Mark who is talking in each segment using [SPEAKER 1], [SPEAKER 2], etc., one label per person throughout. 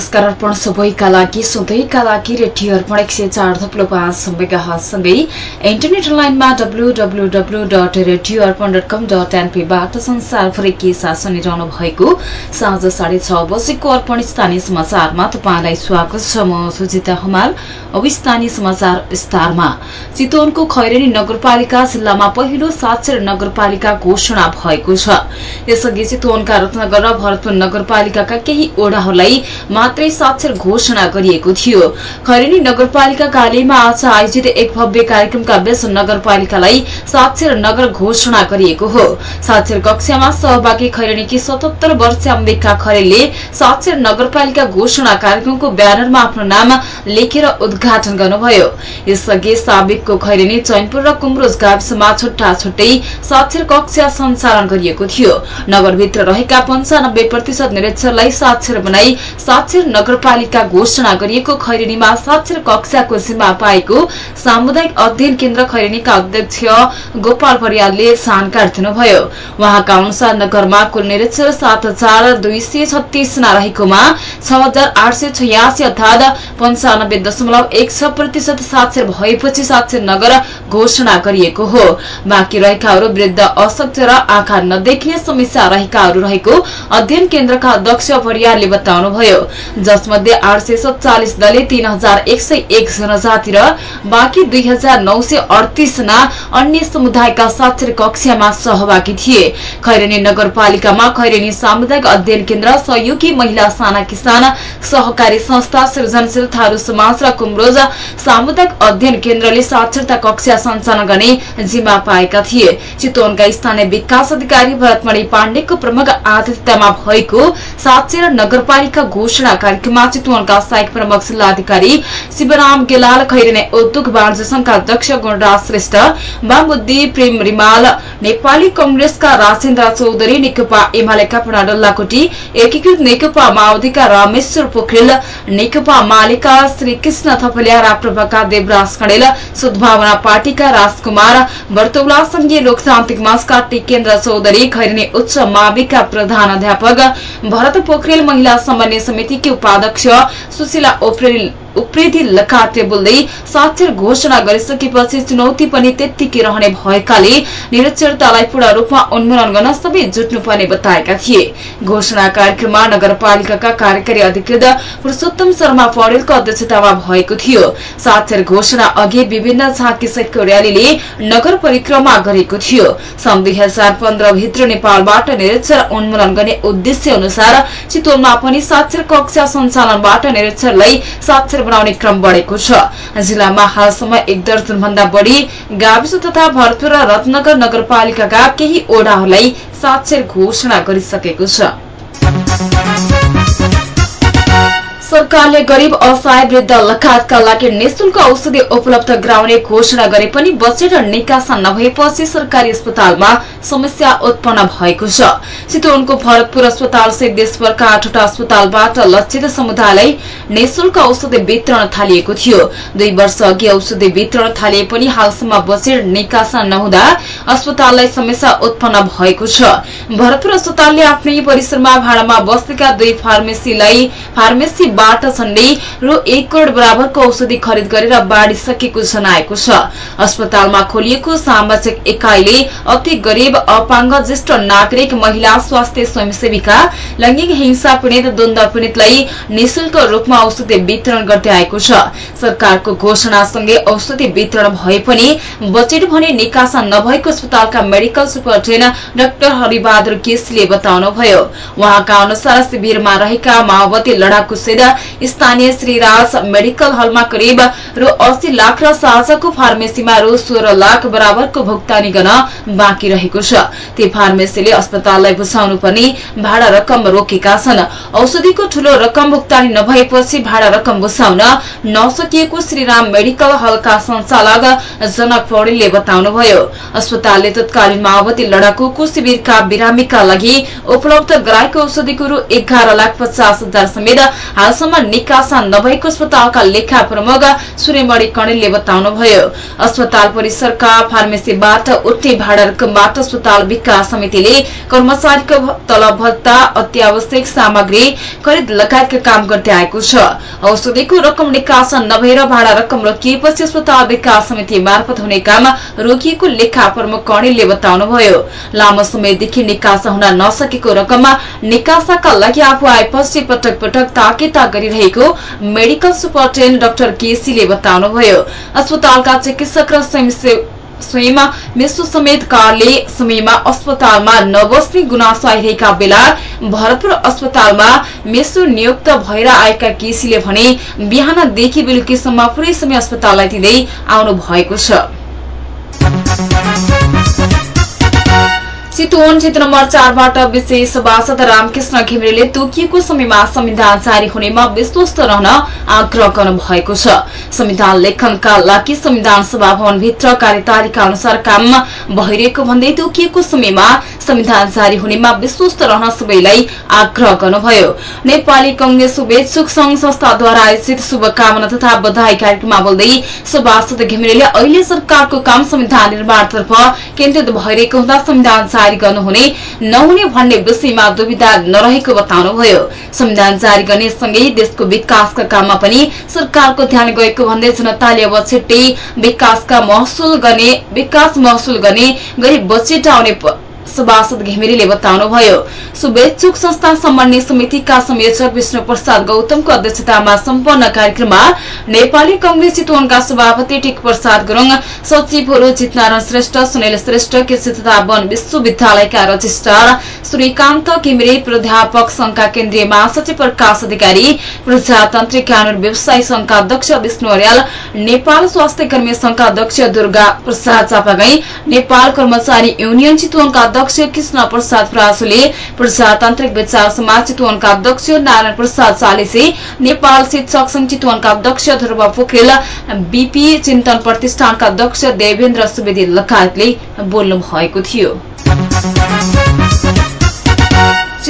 [SPEAKER 1] नमस्कार अर्पण सबैका लागि सधैँका लागि रेडियो अर्पण एक सय चार थप्लो पाँच मेगासँगै इन्टरनेट लाइनमा W W W dot radio Arpan dot com dot एनपीबाट संसारभरि साथ सुनिरहनु भएको साँझ साढे छ बजेको अर्पण स्थानीय समाचारमा तपाईँलाई स्वागत छ। म सुजिता हमाल अब स्थानीय समाचार विस्तारमा। चितवनको खैरेनी नगरपालिका जिल्लामा पहिलो साक्षर नगरपालिका घोषणा भएको छ। यसअघि चितवनका रत्नगर र भरतपुर नगरपालिकाका केही ओडाहरूलाई मात्रै साक्षर घोषणा गरिएको थियो। खैरेनी नगरपालिका कार्यालयमा आज आयोजित एक भव्य कार्यक्रमका बीच नगरपालिकालाई साक्षर नगर घोषणा गरिएको हो। साक्षर कक्षामा सहभागी खैरेनीकी सतहत्तर वर्षीय अम्बिका खरेलले साक्षर नगरपालिका घोषणा कार्यक्रमको ब्यानरमा आफ्नो नाम लेखेर उद्घाटन गर्नुभयो। यसअघि साबिकको खैरेनी चैनपुर र कुमरोज गाविसमा छुट्टा छुट्टै साक्षर कक्षा सञ्चालन गरिएको थियो। नगरभित्र रहेका पञ्चानब्बे प्रतिशत निरीक्षरलाई साक्षर बनाई साक्षर नगरपालिका घोषणा गरिएको खैरेनीमा साक्षर कक्षाको जिम्मा पाएको सामुदायिक अध्ययन केन्द्र खैरेनीका अध्यक्ष गोपाल परियालले जानकारी दिनुभयो। उहाँका अनुसार नगरमा कुल निरीक्षर सात हजार दुई सय छत्तीस जना रहेकोमा छ हजार आठ सय छयासी अर्थात पञ्चानब्बे दशमलव एक छ प्रतिशत साक्षर भएपछि साक्षर नगर घोषणा गरिएको हो। बाँकी रहेकाहरू वृद्ध अशक्त र आँखा नदेख्ने समस्या रहेकाहरू रहेको अध्ययन केन्द्रका अध्यक्ष परियारले बताउनुभयो। जसमध्ये आठ सय सत्तालिस दलले तीन हजार एक सय एक जनजाति र बाँकी दुई हजार नौ सय अडतिस जना अन्य समुदायका साक्षर कक्षामा सहभागी थिए। खैरेनी नगरपालिकामा खैरेनी सामुदायिक अध्ययन केन्द्र सहयोगी महिला साना किसान सहकारी संस्था सृजनशील थारू समाज र कुमरोज सामुदायिक अध्ययन केन्द्रले साक्षरता कक्षा सञ्चालन गर्ने जिम्मा पाएका थिए। चितवनका स्थानीय विकास अधिकारी भरतमणि पाण्डेको प्रमुख आतिथ्यमा भएको साक्षर नगरपालिका घोषणा कार्यक्रममा चितवनका सहायक प्रमुख जिल्लाधिकारी शिवराम गेलाल खैरेने उद्योग वाणिज्य संघका अध्यक्ष गुणराज श्रेष्ठ वामबुद्धि प्रेम रिमाल नेपाली कंग्रेसका राजेन्द्र चौधरी नेकपा एमालेका प्रणा डल्लाकोटी एकीकृत नेकपा माओवादीका रामेश्वर पोखरेल नेकपा मालेका श्रीकृष्ण थपलिया राप्रपाका देवराज कणेल सद्भावना पार्टीका राजकुमार बर्तौला संघीय लोकतान्त्रिक मासका टिकेन्द्र चौधरी खैरनी उच्च माविका प्रधान अध्यापक भरत पोखरेल महिला समन्वय समितिकी उपाध्यक्ष सुशीला उप्रेती लगायतले बोल्दै साक्षर घोषणा गरिसकेपछि चुनौती पनि त्यत्तिकै रहने भएकाले निरक्षरतालाई पूर्ण रूपमा उन्मूलन गर्न सबै जुट्नुपर्ने बताएका थिए। घोषणा कार्यक्रममा नगरपालिकाका कार्यकारी अधिकृत पुरूषोत्तम शर्मा पौडेलको अध्यक्षतामा भएको थियो। साक्षर घोषणा अघि विभिन्न झाँकी सहितको र्यालीले नगर परिक्रमा गरेको थियो। सन् दुई हजार पन्ध्र भित्र नेपालबाट निरक्षर उन्मूलन गर्ने उद्देश्य अनुसार चितवनमा पनि साक्षर कक्षा सञ्चालनबाट निरक्षरलाई साक्षर बनाउने क्रम बढ़ेको छ। जिल्लामा हालसम्म एक दर्जन भन्दा बढ़ी गाविस तथा भरतपुर र रत्नगर नगरपालिकाका केही ओडाहरूलाई साक्षर घोषणा गरिसकेको छ। सरकारले गरीब असहाय वृद्ध लगायतका लागि निशुल्क औषधि उपलब्ध गराउने घोषणा गरे पनि बजेट निकासा नभएपछि सरकारी अस्पतालमा समस्या उत्पन्न भएको छ। चितवनको भरतपुर अस्पताल सहित देशभरका आठवटा अस्पतालबाट लक्षित समुदायलाई निशुल्क औषधि वितरण थालिएको थियो। दुई वर्ष अघि औषधि वितरण थालिए पनि हालसम्म बजेट निकासा नहुँदा अस्पताललाई समस्या उत्पन्न भएको छ। भरतपुर अस्पतालले आफ्नै परिसरमा भाडामा बसेका दुई फार्मेसीलाई फार्मेसी बाट झण्डै रु एक करोड़ बराबरको औषधि खरिद गरेर बाँडिसकेको जनाएको छ। अस्पतालमा खोलिएको सामाजिक एकाइले अति गरीब अपाङ्ग ज्येष्ठ नागरिक महिला स्वास्थ्य स्वयंसेविका लैंगिक हिंसा पीड़ित द्वन्द पीड़ितलाई निशुल्क रूपमा औषधि वितरण गर्दै आएको छ। सरकारको घोषणासँगै औषधि वितरण भए पनि बजेट भने निकासा नभएको अस्पतालका मेडिकल सुपरिन्टेण्डेन्ट डाक्टर हरिबहादुर केसीले बताउनुभयो। उहाँका अनुसार शिविरमा रहेका माओवादी लडाकु सेना स्थानीय श्रीराज मेडिकल हलमा करिब रु अस्सी लाख र साझाको फार्मेसीमा रु सोह्र लाख बराबरको भुक्तानी गर्न बाँकी रहेको छ। ती फार्मेसीले अस्पताललाई बुझाउनु पर्ने भाडा रकम रोकेका छन्। औषधिको ठूलो रकम भुक्तानी नभएपछि भाडा रकम बुझाउन नसकिएको श्रीराम मेडिकल हलका संचालक जनक पौडेलले बताउनुभयो। अस्पतालले तत्कालीन माओवादी लडाकुको शिविरका बिरामीका लागि उपलब्ध गराएको औषधिको रु एघार लाख पचास हजार समेत हालसम्म निकासा नभएको अस्पतालका लेखा प्रमुख सूर्यमणि कणेलले बताउनुभयो अस्पताल परिसरका फार्मेसीबाट उठ्ने भाडा रकमबाट अस्पताल विकास समितिले कर्मचारीको तलब भत्ता अत्यावश्यक सामग्री खरिद लगायतका काम गर्दै आएको छ। औषधिको रकम निकासा नभएर भाडा रकम रोकिएपछि अस्पताल विकास समिति मार्फत हुने काम रोकिएको लेखा प्रमुख कणेलले बताउनुभयो। लामो समयदेखि निकासा हुन नसकेको रकममा निकासाका लागि आफू आएपछि पटक पटक ताकेता गरिरहेको मेडिकल सुपरिन्टेण्डेन्ट डाक्टर केसीले बताउनुभयो अस्पतालका चिकित्सक र स्वयंमा मेसो समेतकाले समयमा अस्पतालमा नबस्ने गुनासो आइरहेका बेला भरतपुर अस्पतालमा मेसो नियुक्त भएर आएका केसीले भने बिहानदेखि बेलुकीसम्म पुरै समय अस्पताललाई दिँदै आउनु भएको छ। चितवन क्षेत्र नम्बर चारबाट विशेष सभासद रामकृष्ण घिमिरेले तोकिएको समयमा संविधान जारी हुनेमा विश्वस्त रहन आग्रह गर्नु भएको छ। संविधान लेखनका लागि संविधान सभा भवनभित्र कार्यतालिका अनुसार काम भइरहेको भन्दै तोकिएको समयमा संविधान जारी हुनेमा विश्वस्त रहन सबैलाई आग्रह गर्नुभयो। नेपाली कंग्रेस शुभेच्छुक संघ संस्थाद्वारा आयोजित शुभकामना तथा बधाई कार्यक्रममा बोल्दै सभासद घिमिरेले अहिले सरकारको काम संविधान निर्माणतर्फ केन्द्रित भइरहेको हुँदा संविधान जारी गर्नुहुने नहुने भन्ने विषयमा दुविधा नरहेको बताउनुभयो। संविधान जारी गर्ने सँगै देशको विकासका काममा पनि सरकारको ध्यान गएको भन्दै जनताले अब छिट्टै विकासका विकास महसुल गर्ने गरी बजेट आउने सभासद घिमिरेले बताउनुभयो। शुभेच्छुक संस्था समन्वय समितिका संयोजक विष्णु प्रसाद गौतमको अध्यक्षतामा सम्पन्न कार्यक्रममा नेपाली कंग्रेस चितवनका सभापति टिक प्रसाद गुरूङ सचिवहरू जितनारायण श्रेष्ठ सुनिल श्रेष्ठ कृषि तथा वन विश्वविद्यालयका रजिस्ट्रार श्रीकान्त घिमिरे प्राध्यापक संघका केन्द्रीय महासचिव प्रकाश अधिकारी प्रजातान्त्रिक कानून व्यवसायी संघका अध्यक्ष विष्णु अर्याल नेपाल स्वास्थ्य कर्मी संघका अध्यक्ष दुर्गा प्रसाद चापागाई नेपाल कर्मचारी युनियन चितवनका अध्यक्ष कृष्ण प्रसाद प्रासुले प्रजातान्त्रिक विचार समाज चितवनका अध्यक्ष नारायण प्रसाद चालिसे नेपाल शिक्षक संघ चितवनका अध्यक्ष ध्रुव पोखरेल बीपी चिन्तन प्रतिष्ठानका अध्यक्ष देवेन्द्र सुवेदी लगायतले बोल्नु भएको थियो।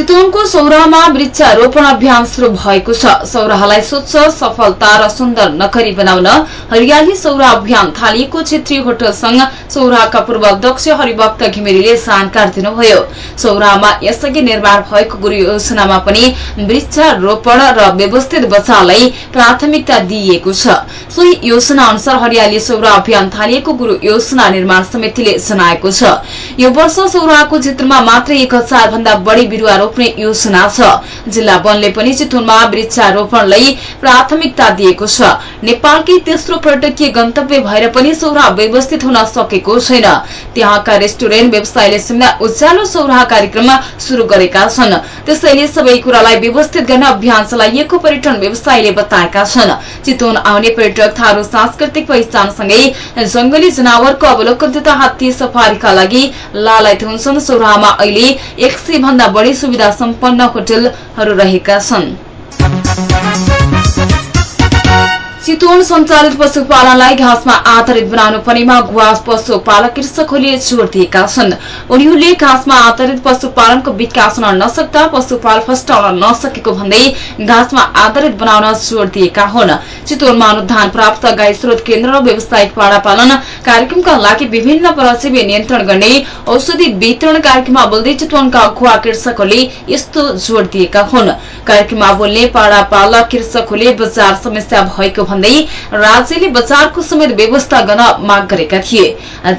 [SPEAKER 1] चितवनको सौराहमा वृक्षारोपण अभियान शुरू भएको छ। सौराहलाई स्वच्छ सफलता र सुन्दर नकरी बनाउन हरियाली सौरा अभियान थालिएको क्षेत्रीय होटल संघ सौराहका पूर्व अध्यक्ष हरिभक्त घिमिरेले जानकारी दिनुभयो। सौराहमा यसअघि निर्माण भएको गुरु योजनामा पनि वृक्षारोपण र व्यवस्थित बचावलाई प्राथमिकता दिइएको छ। सोही योजना अनुसार हरियाली सौरा अभियान थालिएको गुरु योजना निर्माण समितिले जनाएको छ। यो वर्ष सौराहको क्षेत्रमा मात्रै एक हजार भन्दा बढ़ी बिरूवा रोप्ने योजना छ। जिल्ला वनले पनि चितवनमा वृक्षारोपणलाई प्राथमिकता दिएको छ। नेपालकै तेस्रो पर्यटकीय गन्तव्य भएर पनि सौरा व्यवस्थित हुन सकेको छैन। त्यहाँका रेस्टुरेन्ट व्यवसायले सिमना उज्यालो सौराह कार्यक्रम शुरू गरेका छन्। त्यसैले सबै कुरालाई व्यवस्थित गर्न अभियान चलाइएको पर्यटन व्यवसायीले बताएका छन्। चितवन आउने पर्यटक थारू सांस्कृतिक पहिचानसँगै जंगली जनावरको अवलोकन तथा हात्ती सफारीका लागि लालायत हुन्छन्। सौराहमा अहिले एक सय भन्दा बढ़ी सुविधा सम्पन्न होटलहरू रहेका छन्। चितवन सञ्चालित पशुपालनलाई घाँसमा आधारित बनाउनु पर्नेमा गुवास पशुपालक कृषकहरूले जोड़ दिएका छन्। उनीहरूले घाँसमा आधारित पशुपालनको विकास हुन नसक्दा पशुपाल फस्टाउन नसकेको भन्दै घाँसमा आधारित बनाउन जोड़ दिएका हुन्। चितवनमा अनुदान प्राप्त गाई स्रोत केन्द्र र व्यावसायिक पाडा पालन कार्यक्रमका लागि विभिन्न परजीवी नियन्त्रण गर्ने औषधि वितरण कार्यक्रममा बोल्दै चितवनका गुवा कृषकहरूले यस्तो जोड़ दिएका हुन्। कार्यक्रममा बोल्ने पाडा पालक कृषकहरूले बजार समस्या भएको भन्दै राज्यले बजारको समेत व्यवस्था गर्न माग गरेका थिए।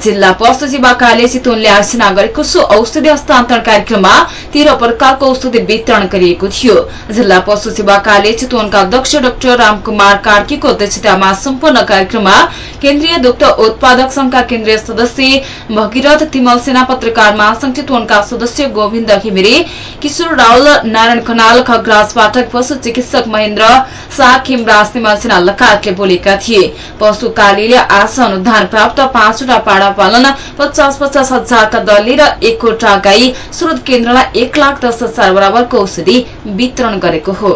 [SPEAKER 1] जिल्ला पशु सेवा कार्य चितवनले आयोजना गरेको सो औषधि हस्तान्तरण कार्यक्रममा तेह्र प्रकारको औषधि वितरण गरिएको थियो। जिल्ला पशु सेवा कार्य चितवनका अध्यक्ष डाक्टर रामकुमार कार्कीको अध्यक्षतामा सम्पन्न कार्यक्रममा केन्द्रीय दुग्ध उत्पादक संघका केन्द्रीय सदस्य भगीरथ तिमल सेना पत्रकार महासंघ चितवनका सदस्य गोविन्द घिमिरे किशोर रावल नारायण खनाल खगराज पाठक पशु चिकित्सक महेन्द्र शाह खिमराज तिमल सेना लगायतले बोलेका थिए। पशु कार्यालयले आज अनुदान प्राप्त पाँचवटा पाडा पालन पचास पचास हजारका दलले र एकवटा गाई स्रोत केन्द्रलाई एक लाख दस हजार बराबरको औषधि वितरण गरेको हो।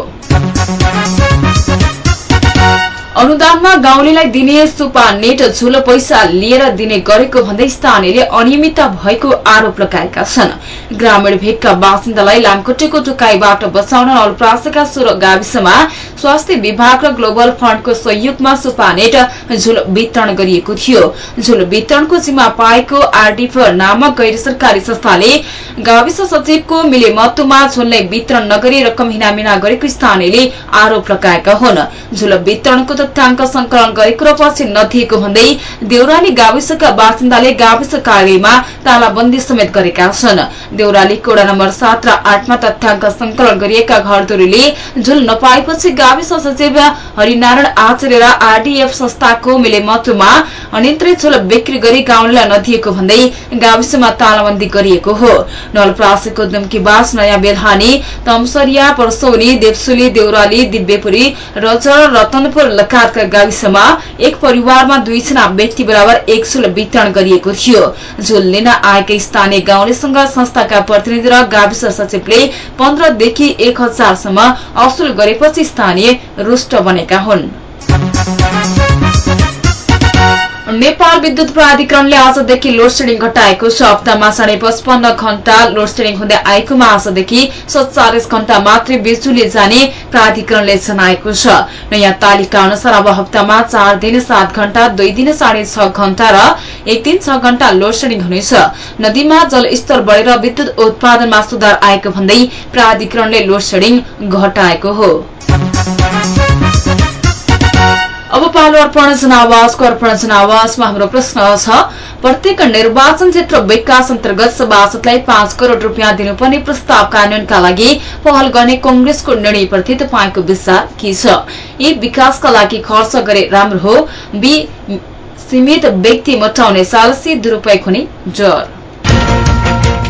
[SPEAKER 1] अनुदानमा गाउँलेलाई दिने सुपा नेट झुलो पैसा लिएर दिने गरेको भन्दै स्थानीयले अनियमितता भएको आरोप लगाएका छन्। ग्रामीण भेगका बासिन्दालाई लामखुट्टेको टुकाईबाट बचाउन नलप्रासका सोह्र गाविसमा स्वास्थ्य विभाग र ग्लोबल फण्डको सहयोगमा सुपा नेट झुल वितरण गरिएको थियो। झुल वितरणको जिम्मा पाएको आरडीफ नामक गैर सरकारी संस्थाले गाविस सचिवको मिले महत्वमा झुललाई वितरण नगरी रकम हिनामिना गरेको स्थानीयले आरोप लगाएका हुन्। झुल वितरणको तथ्याङ्क संकलन गरेको र पछि नदिएको भन्दै देउराली गाविसका बासिन्दाले गाविस कार्यमा तालाबन्दी समेत गरेका छन्। देउराली कोडा नम्बर सात र आठमा तथ्याङ्क संकलन गरिएका घरधुरीले झुल नपाएपछि गाविस सचिव हरिनारायण आचार्य र आरडीएफ संस्थाको मिले महत्वमा अनियन्त्रित झुल बिक्री गरी गाउँलेलाई नदिएको भन्दै गाविसमा तालाबन्दी गरिएको हो। नलप्रासीको दुम्कीबास नयाँ बेलहानी तमसरिया पर्सौनी देवसुली देउराली दिव्यपुरी रजर रतनपुर लगायतका गाविसमा एक परिवारमा दुईजना व्यक्ति बराबर एक झुल वितरण गरिएको थियो झुल लिन आएका स्थानीय गाउँलेसँग संस्थाका प्रतिनिधि र गाविस सचिवले पन्ध्रदेखि एक हजारसम्म असुल गरेपछि स्थानीय रुष्ट बनेका हुन्। नेपाल विद्युत प्राधिकरणले आजदेखि लोड सेडिङ घटाएको छ। हप्तामा साढे पचपन्न घण्टा लोड सेडिङ हुँदै आएकोमा आजदेखि सत्तालिस घण्टा मात्रै बिजुली जाने प्राधिकरणले जनाएको छ। नयाँ तालिका अनुसार अब हप्तामा चार दिन सात घण्टा दुई दिन साढे छ घण्टा र एक दिन छ घण्टा लोड सेडिङ हुनेछ। नदीमा जलस्तर बढेर विद्युत उत्पादनमा सुधार आएको भन्दै प्राधिकरणले लोड सेडिङ घटाएको हो। पालो अर्पण जनावासको अर्पण जनावासमा हाम्रो प्रश्न छ। प्रत्येक निर्वाचन क्षेत्र विकास अन्तर्गत सभासदलाई पाँच करोड़ रूपियाँ दिनुपर्ने प्रस्ताव कार्यान्वयनका लागि पहल गर्ने कंग्रेसको निर्णयप्रति तपाईँको विचार के छ? यी विकासका लागि खर्च गरे राम्रो हो। बी सीमित व्यक्ति मटाउने सालसी दुरूपयोग हुने डर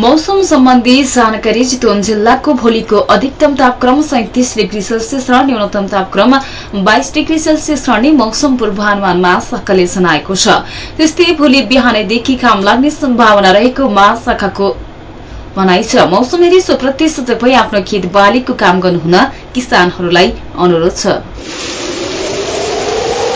[SPEAKER 1] मौसम सम्बन्धी जानकारी चितवन जिल्लाको भोलिको अधिकतम तापक्रम सैतिस डिग्री सेल्सियस र न्यूनतम तापक्रम बाइस डिग्री सेल्सियस रहने मौसम पूर्वानुमान महाशाखाले जनाएको छ। त्यस्तै भोलि बिहानैदेखि घाम लाग्ने सम्भावना रहेको महाशाखाको भनाइ छ। मौसम हेरी सोप्रति सजग भई आफ्नो खेत बालीको काम गर्नुहुन किसानहरूलाई अनुरोध छ।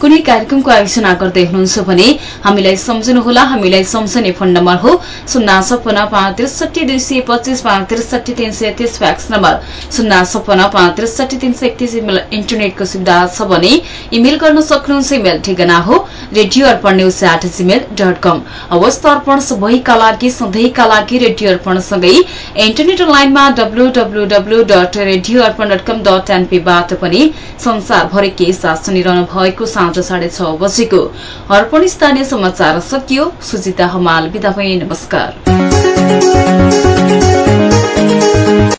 [SPEAKER 1] कुनै कार्यक्रमको आयोजना गर्दै हुनुहुन्छ भने हामीलाई सम्झनुहोला। हामीलाई सम्झने फोन नम्बर हो शून्य छपन्न पाँच त्रिसठी दुई सय पच्चिस पाँच त्रिसठी तीन सय तीस फ्याक्स नम्बर। शून्य छपन्न पाँच त्रिसठी तीन सय एकतिस इन्टरनेटको सुविधा छ भने इमेल गर्न सक्नुहुन्छ। इमेल ठेगाना हो radio Arpan news at Gmail dot com. अवस्था अर्पण सबैका लागि सधैँका लागि रेडियो अर्पणसँगै इन्टरनेट अनलाइनमा W W W dot radio Arpan dot com dot एनपीबाट पनि संसारभरि के साथ सुनिरहनु भएको साँझ साढे छ बजेको अर्पण स्थानीय समाचार सकियो। सुजिता हमाल बिदा भए नमस्कार।